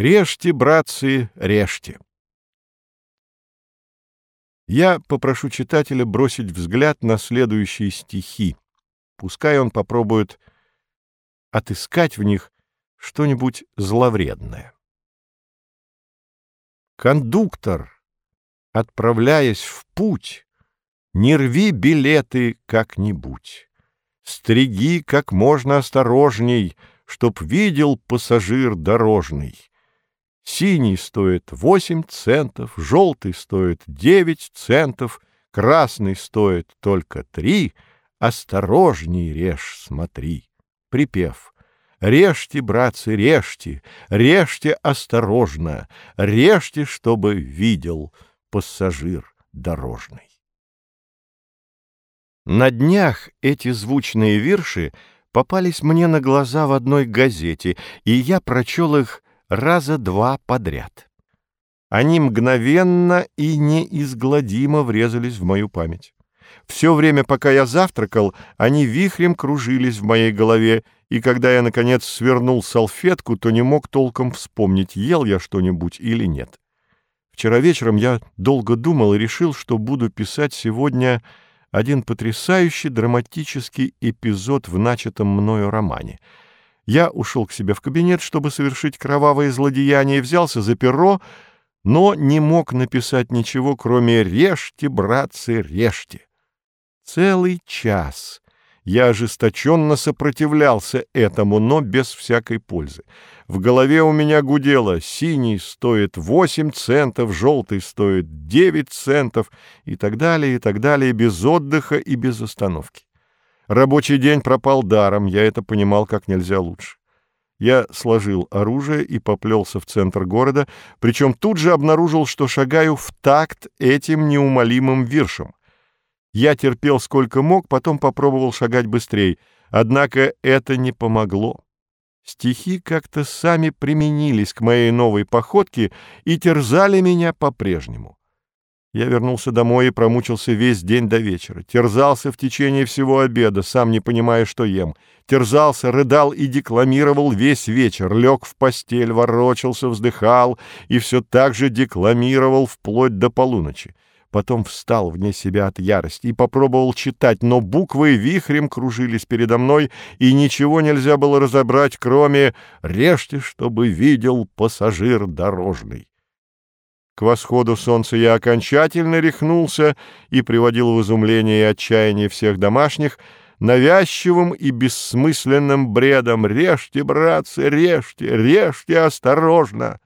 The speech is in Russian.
Режьте, братцы, режьте. Я попрошу читателя бросить взгляд на следующие стихи. Пускай он попробует отыскать в них что-нибудь зловредное. Кондуктор, отправляясь в путь, не рви билеты как-нибудь. Стриги как можно осторожней, чтоб видел пассажир дорожный. Синий стоит восемь центов, желтый стоит девять центов, красный стоит только три. Осторожней режь, смотри. Припев. Режьте, братцы, режьте, режьте осторожно, режьте, чтобы видел пассажир дорожный. На днях эти звучные вирши попались мне на глаза в одной газете, и я прочел их раза два подряд. Они мгновенно и неизгладимо врезались в мою память. Все время, пока я завтракал, они вихрем кружились в моей голове, и когда я, наконец, свернул салфетку, то не мог толком вспомнить, ел я что-нибудь или нет. Вчера вечером я долго думал и решил, что буду писать сегодня один потрясающий драматический эпизод в начатом мною романе — я ушел к себе в кабинет, чтобы совершить кровавое злодеяние, взялся за перо, но не мог написать ничего, кроме «Режьте, братцы, режьте». Целый час я ожесточенно сопротивлялся этому, но без всякой пользы. В голове у меня гудело «синий стоит 8 центов, желтый стоит 9 центов» и так далее, и так далее, без отдыха и без остановки. Рабочий день пропал даром, я это понимал как нельзя лучше. Я сложил оружие и поплелся в центр города, причем тут же обнаружил, что шагаю в такт этим неумолимым виршем. Я терпел сколько мог, потом попробовал шагать быстрее, однако это не помогло. Стихи как-то сами применились к моей новой походке и терзали меня по-прежнему. Я вернулся домой и промучился весь день до вечера. Терзался в течение всего обеда, сам не понимая, что ем. Терзался, рыдал и декламировал весь вечер. Лег в постель, ворочался, вздыхал и все так же декламировал вплоть до полуночи. Потом встал вне себя от ярости и попробовал читать, но буквы вихрем кружились передо мной, и ничего нельзя было разобрать, кроме «режьте, чтобы видел пассажир дорожный». К восходу солнца я окончательно рехнулся и приводил в изумление и отчаяние всех домашних навязчивым и бессмысленным бредом «Режьте, братцы, режьте, режьте осторожно!»